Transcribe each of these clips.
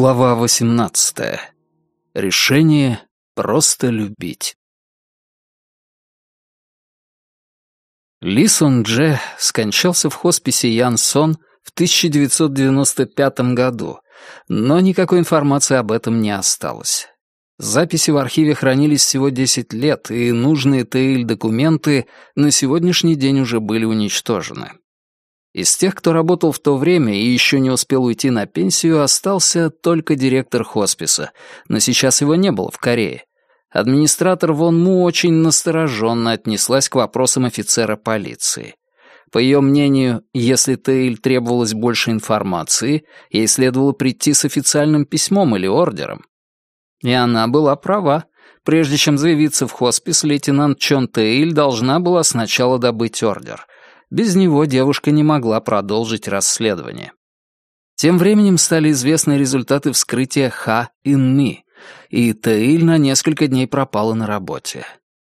Глава 18. Решение просто любить. Ли Сон Дже скончался в хосписе Ян Сон в 1995 году, но никакой информации об этом не осталось. Записи в архиве хранились всего 10 лет, и нужные ТИЛ документы на сегодняшний день уже были уничтожены. Из тех, кто работал в то время и еще не успел уйти на пенсию, остался только директор хосписа, но сейчас его не было в Корее. Администратор Вон Му очень настороженно отнеслась к вопросам офицера полиции. По ее мнению, если Тейль требовалось больше информации, ей следовало прийти с официальным письмом или ордером. И она была права. Прежде чем заявиться в хоспис, лейтенант Чон Тейль должна была сначала добыть ордер — без него девушка не могла продолжить расследование. Тем временем стали известны результаты вскрытия Ха Ин Ми, и Таиль на несколько дней пропала на работе.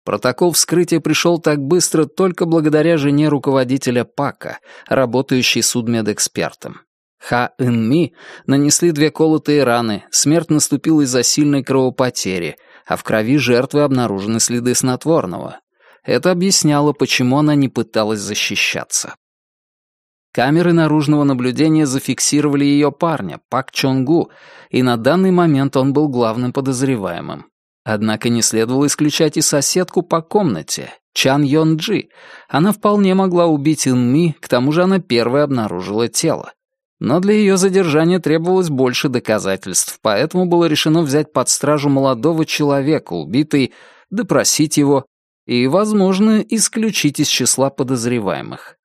Протокол вскрытия пришел так быстро только благодаря жене руководителя ПАКа, работающей судмедэкспертом. Ха Ин Ми нанесли две колотые раны, смерть наступила из-за сильной кровопотери, а в крови жертвы обнаружены следы снотворного, это объясняло, почему она не пыталась защищаться. Камеры наружного наблюдения зафиксировали ее парня, Пак Чонгу, и на данный момент он был главным подозреваемым. Однако не следовало исключать и соседку по комнате, Чан Йон Джи. Она вполне могла убить Ин Ми, к тому же она первой обнаружила тело. Но для ее задержания требовалось больше доказательств, поэтому было решено взять под стражу молодого человека, убитый, допросить его, и, возможно, исключить из числа подозреваемых.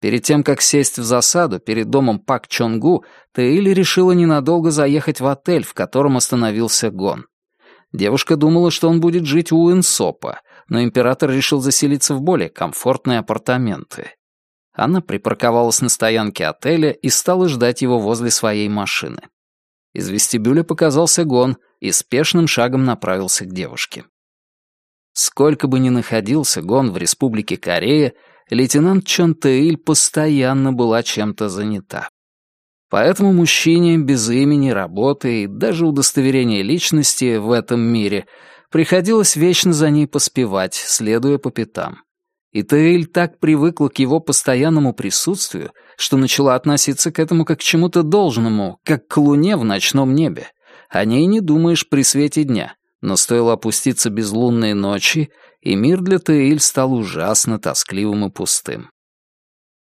Перед тем, как сесть в засаду перед домом Пак Чонгу, Тэйли решила ненадолго заехать в отель, в котором остановился Гон. Девушка думала, что он будет жить у Инсопа, но император решил заселиться в более комфортные апартаменты. Она припарковалась на стоянке отеля и стала ждать его возле своей машины. Из вестибюля показался Гон и спешным шагом направился к девушке. Сколько бы ни находился Гон в Республике Корея, лейтенант Чон Тэиль постоянно была чем-то занята. Поэтому мужчине без имени, работы и даже удостоверения личности в этом мире приходилось вечно за ней поспевать, следуя по пятам. И Тэйль так привыкла к его постоянному присутствию, что начала относиться к этому как к чему-то должному, как к луне в ночном небе. О ней не думаешь при свете дня но стоило опуститься безлунной ночи, и мир для Таиль стал ужасно тоскливым и пустым.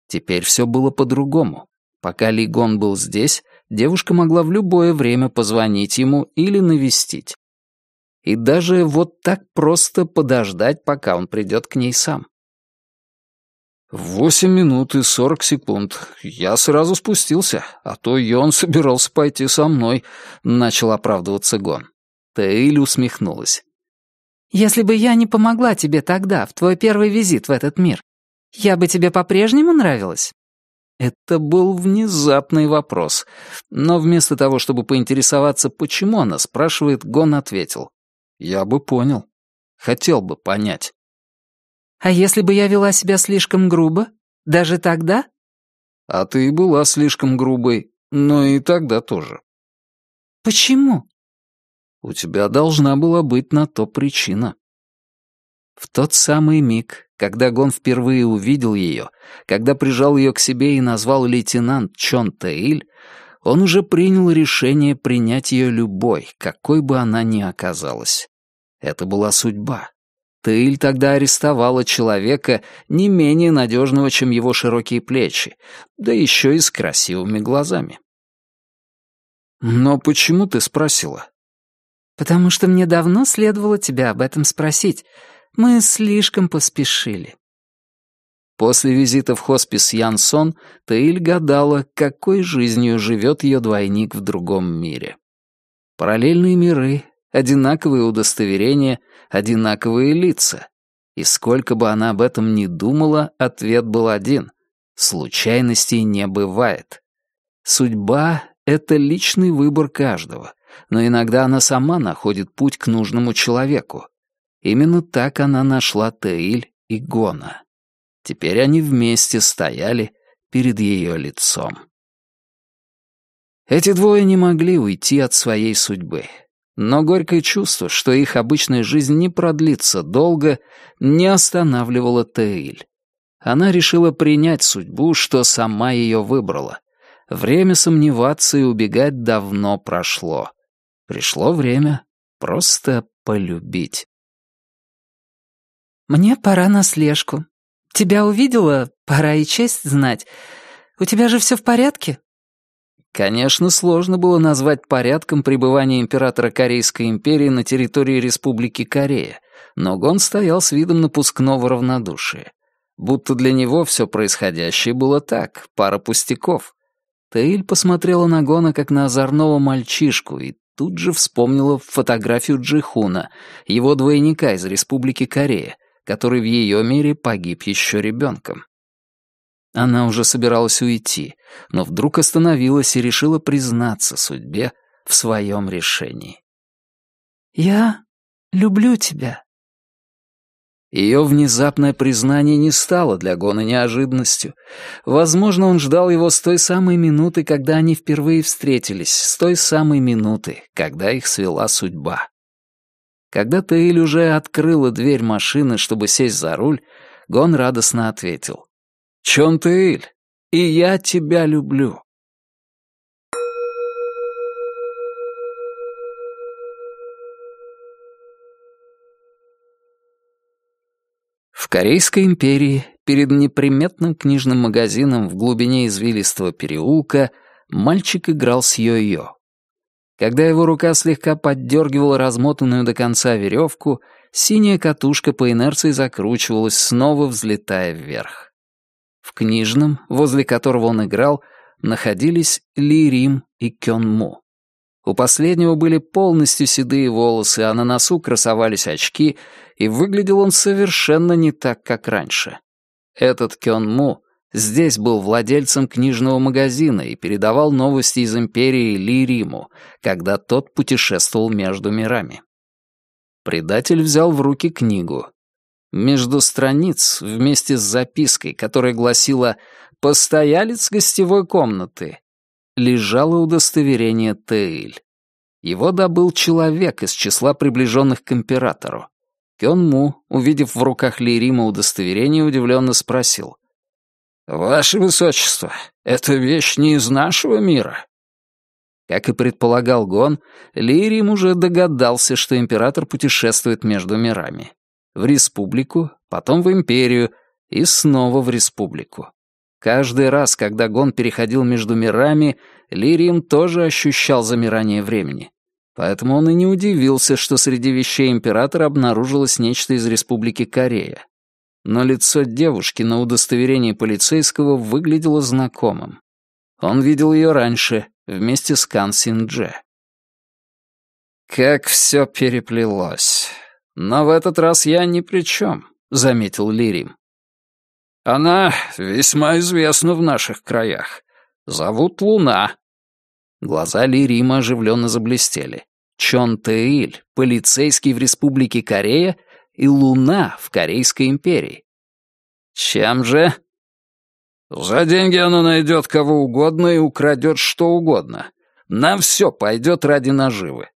Теперь все было по-другому. Пока Лигон был здесь, девушка могла в любое время позвонить ему или навестить. И даже вот так просто подождать, пока он придет к ней сам. «Восемь минут и сорок секунд. Я сразу спустился, а то Йон собирался пойти со мной», — начал оправдываться Гон. Таиль усмехнулась. «Если бы я не помогла тебе тогда, в твой первый визит в этот мир, я бы тебе по-прежнему нравилась?» Это был внезапный вопрос, но вместо того, чтобы поинтересоваться, почему она спрашивает, Гон ответил. «Я бы понял. Хотел бы понять». «А если бы я вела себя слишком грубо? Даже тогда?» «А ты и была слишком грубой, но и тогда тоже». «Почему?» У тебя должна была быть на то причина. В тот самый миг, когда Гон впервые увидел ее, когда прижал ее к себе и назвал лейтенант Чон Тэиль, он уже принял решение принять ее любой, какой бы она ни оказалась. Это была судьба. Тэиль тогда арестовала человека не менее надежного, чем его широкие плечи, да еще и с красивыми глазами. «Но почему ты спросила?» «Потому что мне давно следовало тебя об этом спросить. Мы слишком поспешили». После визита в хоспис Янсон Таиль гадала, какой жизнью живет ее двойник в другом мире. Параллельные миры, одинаковые удостоверения, одинаковые лица. И сколько бы она об этом ни думала, ответ был один — случайностей не бывает. Судьба — это личный выбор каждого — но иногда она сама находит путь к нужному человеку. Именно так она нашла Теиль и Гона. Теперь они вместе стояли перед ее лицом. Эти двое не могли уйти от своей судьбы. Но горькое чувство, что их обычная жизнь не продлится долго, не останавливало Теиль. Она решила принять судьбу, что сама ее выбрала. Время сомневаться и убегать давно прошло. Пришло время просто полюбить. «Мне пора на слежку. Тебя увидела, пора и честь знать. У тебя же все в порядке?» Конечно, сложно было назвать порядком пребывания императора Корейской империи на территории Республики Корея, но Гон стоял с видом напускного равнодушия. Будто для него все происходящее было так, пара пустяков. Таиль посмотрела на Гона как на озорного мальчишку и тут же вспомнила фотографию Джихуна, его двойника из Республики Корея, который в ее мире погиб еще ребенком. Она уже собиралась уйти, но вдруг остановилась и решила признаться судьбе в своем решении. «Я люблю тебя». Ее внезапное признание не стало для Гона неожиданностью. Возможно, он ждал его с той самой минуты, когда они впервые встретились, с той самой минуты, когда их свела судьба. Когда Таиль уже открыла дверь машины, чтобы сесть за руль, Гон радостно ответил. Чон ты, Иль, и я тебя люблю. В Корейской империи перед неприметным книжным магазином в глубине извилистого переулка мальчик играл с йо-йо. Когда его рука слегка поддергивала размотанную до конца веревку, синяя катушка по инерции закручивалась, снова взлетая вверх. В книжном, возле которого он играл, находились Ли Рим и Кён Му. У последнего были полностью седые волосы, а на носу красовались очки, и выглядел он совершенно не так, как раньше. Этот Кён Му здесь был владельцем книжного магазина и передавал новости из империи Ли Риму, когда тот путешествовал между мирами. Предатель взял в руки книгу, между страниц, вместе с запиской, которая гласила «Постоялец гостевой комнаты», лежало удостоверение Тейль. Его добыл человек из числа приближенных к императору. Кён Му, увидев в руках Лирима удостоверение, удивленно спросил. «Ваше Высочество, эта вещь не из нашего мира?» Как и предполагал Гон, Лирим уже догадался, что император путешествует между мирами в республику, потом в империю и снова в республику. Каждый раз, когда Гон переходил между мирами, Лирием тоже ощущал замирание времени. Поэтому он и не удивился, что среди вещей императора обнаружилось нечто из республики Корея. Но лицо девушки на удостоверении полицейского выглядело знакомым. Он видел ее раньше, вместе с Кан Синдже. Как все переплелось. «Но в этот раз я ни при чем», — заметил Лирим. «Она весьма известна в наших краях. Зовут Луна». Глаза Лирима оживленно заблестели. Чон Тэиль, полицейский в Республике Корея, и Луна в Корейской империи. Чем же? За деньги она найдет кого угодно и украдет что угодно. На все пойдет ради наживы.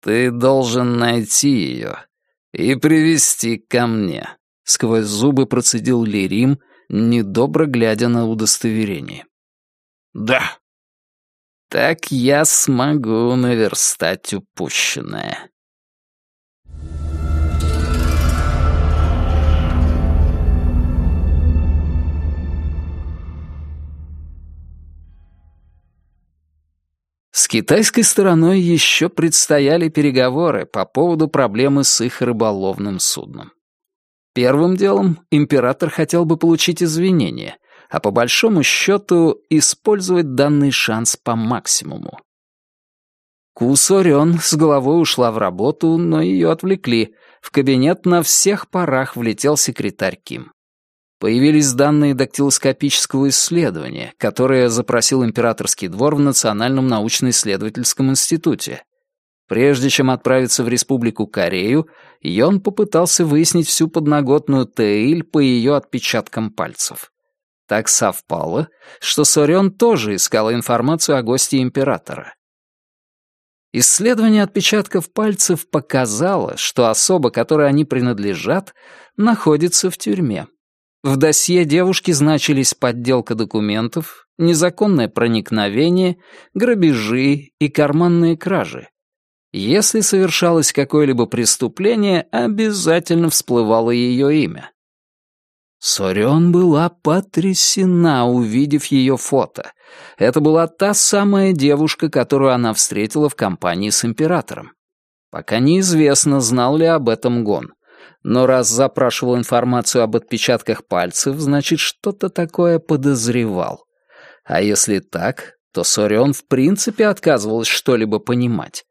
«Ты должен найти ее и привести ко мне», — сквозь зубы процедил Лерим, недобро глядя на удостоверение. «Да». «Так я смогу наверстать упущенное». С китайской стороной еще предстояли переговоры по поводу проблемы с их рыболовным судном. Первым делом император хотел бы получить извинения, а по большому счету использовать данный шанс по максимуму. Кусорен с головой ушла в работу, но ее отвлекли. В кабинет на всех парах влетел секретарь Ким. Появились данные дактилоскопического исследования, которое запросил императорский двор в Национальном научно-исследовательском институте. Прежде чем отправиться в Республику Корею, Йон попытался выяснить всю подноготную Тэиль по ее отпечаткам пальцев. Так совпало, что Сорен тоже искал информацию о гости императора. Исследование отпечатков пальцев показало, что особа, которой они принадлежат, находится в тюрьме. В досье девушки значились подделка документов, незаконное проникновение, грабежи и карманные кражи. Если совершалось какое-либо преступление, обязательно всплывало ее имя. Сорен была потрясена, увидев ее фото. Это была та самая девушка, которую она встретила в компании с императором. Пока неизвестно, знал ли об этом Гон. Но раз запрашивал информацию об отпечатках пальцев, значит, что-то такое подозревал. А если так, то Сорион в принципе отказывалась что-либо понимать.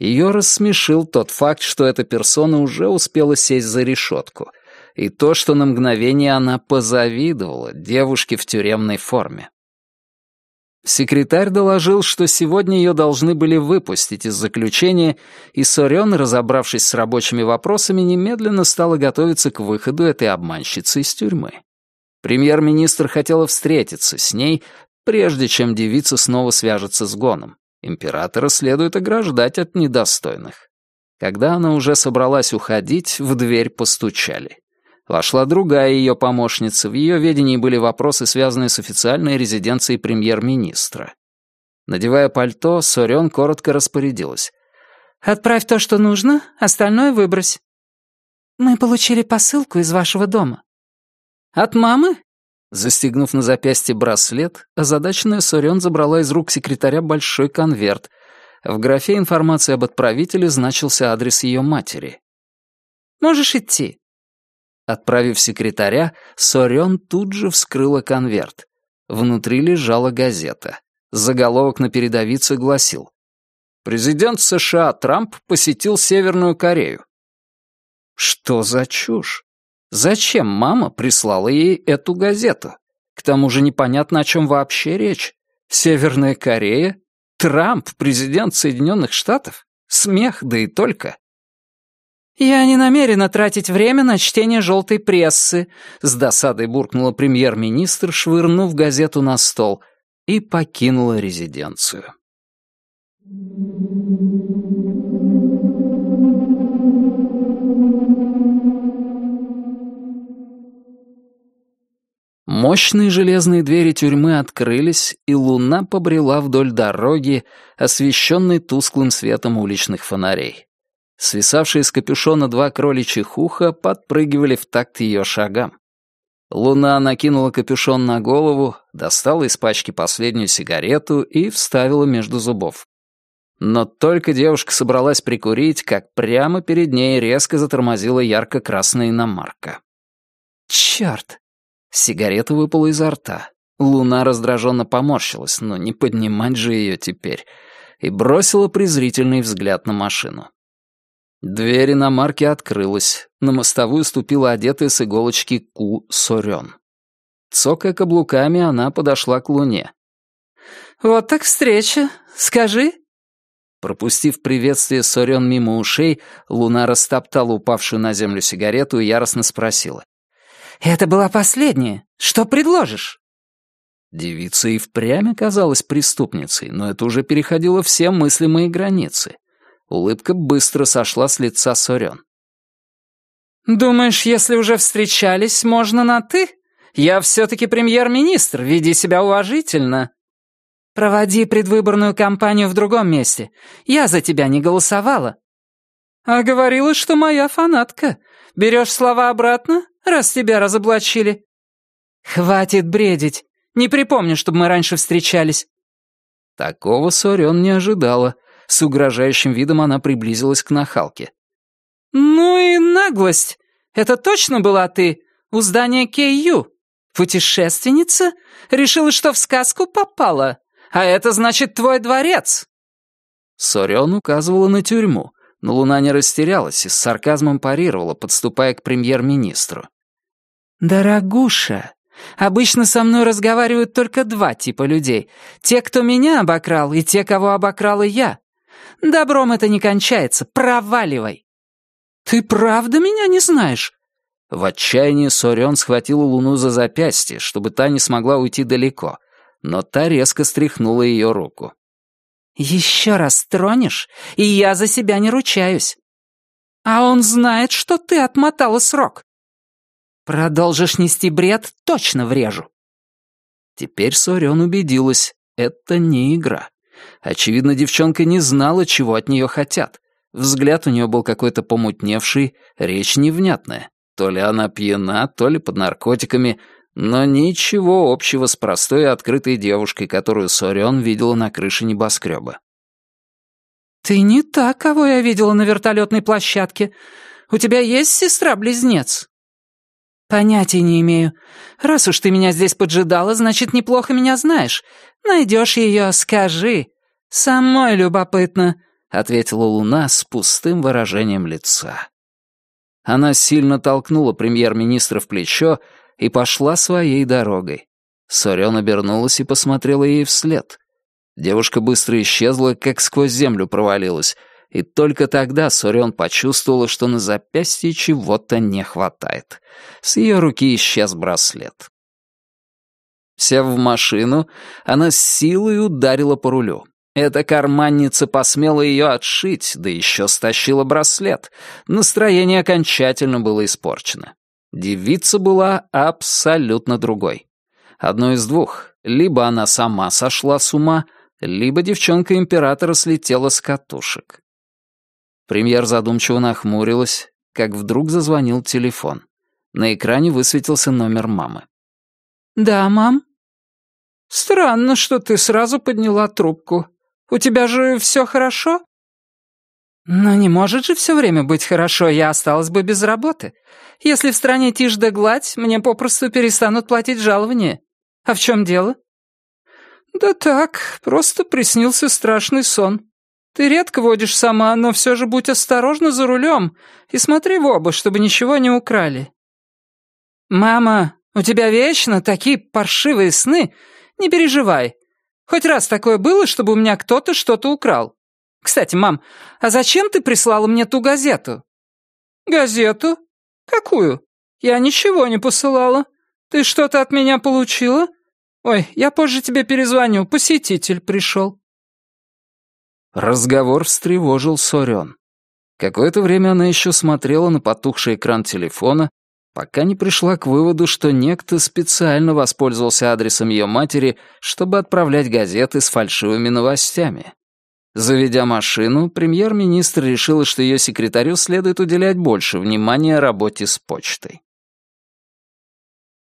Ее рассмешил тот факт, что эта персона уже успела сесть за решетку — и то, что на мгновение она позавидовала девушке в тюремной форме. Секретарь доложил, что сегодня ее должны были выпустить из заключения, и Сорен, разобравшись с рабочими вопросами, немедленно стала готовиться к выходу этой обманщицы из тюрьмы. Премьер-министр хотела встретиться с ней, прежде чем девица снова свяжется с Гоном. Императора следует ограждать от недостойных. Когда она уже собралась уходить, в дверь постучали. Вошла другая ее помощница, в ее ведении были вопросы, связанные с официальной резиденцией премьер-министра. Надевая пальто, Сорен коротко распорядилась. «Отправь то, что нужно, остальное выбрось». «Мы получили посылку из вашего дома». «От мамы?» Застегнув на запястье браслет, озадаченная Сорен забрала из рук секретаря большой конверт. В графе информации об отправителе значился адрес ее матери. «Можешь идти. Отправив секретаря, Сорен тут же вскрыла конверт. Внутри лежала газета. Заголовок на передовице гласил «Президент США Трамп посетил Северную Корею». Что за чушь? Зачем мама прислала ей эту газету? К тому же непонятно, о чем вообще речь. Северная Корея? Трамп, президент Соединенных Штатов? Смех, да и только. «Я не намерена тратить время на чтение желтой прессы», — с досадой буркнула премьер-министр, швырнув газету на стол, и покинула резиденцию. Мощные железные двери тюрьмы открылись, и луна побрела вдоль дороги, освещенной тусклым светом уличных фонарей. Свисавшие с капюшона два кроличьих уха подпрыгивали в такт ее шагам. Луна накинула капюшон на голову, достала из пачки последнюю сигарету и вставила между зубов. Но только девушка собралась прикурить, как прямо перед ней резко затормозила ярко-красная иномарка. «Чёрт!» Сигарета выпала изо рта. Луна раздраженно поморщилась, но не поднимать же ее теперь, и бросила презрительный взгляд на машину. Дверь иномарки открылась. На мостовую ступила одетая с иголочки Ку Сорен. Цокая каблуками, она подошла к луне. «Вот так встреча. Скажи». Пропустив приветствие Сорен мимо ушей, луна растоптала упавшую на землю сигарету и яростно спросила. «Это была последняя. Что предложишь?» Девица и впрямь оказалась преступницей, но это уже переходило все мыслимые границы. Улыбка быстро сошла с лица Сорен. «Думаешь, если уже встречались, можно на «ты»? Я все-таки премьер-министр, веди себя уважительно». «Проводи предвыборную кампанию в другом месте. Я за тебя не голосовала». «А говорила, что моя фанатка. Берешь слова обратно, раз тебя разоблачили?» «Хватит бредить. Не припомню, чтобы мы раньше встречались». Такого Сорен не ожидала. С угрожающим видом она приблизилась к нахалке. «Ну и наглость! Это точно была ты? У здания Кей-Ю? Путешественница? Решила, что в сказку попала? А это значит твой дворец!» Сорен указывала на тюрьму, но Луна не растерялась и с сарказмом парировала, подступая к премьер-министру. «Дорогуша, обычно со мной разговаривают только два типа людей. Те, кто меня обокрал, и те, кого обокрала я. Добром это не кончается. Проваливай!» «Ты правда меня не знаешь?» В отчаянии Сорен схватила Луну за запястье, чтобы та не смогла уйти далеко, но та резко стряхнула ее руку. «Еще раз тронешь, и я за себя не ручаюсь. А он знает, что ты отмотала срок. Продолжишь нести бред, точно врежу». Теперь Сорен убедилась, это не игра. Очевидно, девчонка не знала, чего от нее хотят. Взгляд у нее был какой-то помутневший, речь невнятная. То ли она пьяна, то ли под наркотиками, но ничего общего с простой и открытой девушкой, которую Сорион видела на крыше небоскреба. «Ты не та, кого я видела на вертолетной площадке. У тебя есть сестра-близнец?» «Понятия не имею. Раз уж ты меня здесь поджидала, значит, неплохо меня знаешь. Найдешь ее, скажи. Самой любопытно», — ответила Луна с пустым выражением лица. Она сильно толкнула премьер-министра в плечо и пошла своей дорогой. Сорен обернулась и посмотрела ей вслед. Девушка быстро исчезла, как сквозь землю провалилась, и только тогда Сорен почувствовала, что на запястье чего-то не хватает. С ее руки исчез браслет. Сев в машину, она с силой ударила по рулю. Эта карманница посмела ее отшить, да еще стащила браслет. Настроение окончательно было испорчено. Девица была абсолютно другой. Одно из двух. Либо она сама сошла с ума, либо девчонка императора слетела с катушек. Премьер задумчиво нахмурилась, как вдруг зазвонил телефон. На экране высветился номер мамы. «Да, мам?» «Странно, что ты сразу подняла трубку. У тебя же все хорошо?» «Но не может же все время быть хорошо, я осталась бы без работы. Если в стране тишь да гладь, мне попросту перестанут платить жалование. А в чем дело?» «Да так, просто приснился страшный сон. Ты редко водишь сама, но все же будь осторожна за рулем и смотри в оба, чтобы ничего не украли». «Мама, у тебя вечно такие паршивые сны. Не переживай, Хоть раз такое было, чтобы у меня кто-то что-то украл. Кстати, мам, а зачем ты прислала мне ту газету?» «Газету? Какую? Я ничего не посылала. Ты что-то от меня получила? Ой, я позже тебе перезвоню, посетитель пришел». Разговор встревожил Сорен. Какое-то время она еще смотрела на потухший экран телефона, пока не пришла к выводу, что некто специально воспользовался адресом ее матери, чтобы отправлять газеты с фальшивыми новостями. Заведя машину, премьер-министр решила, что ее секретарю следует уделять больше внимания работе с почтой.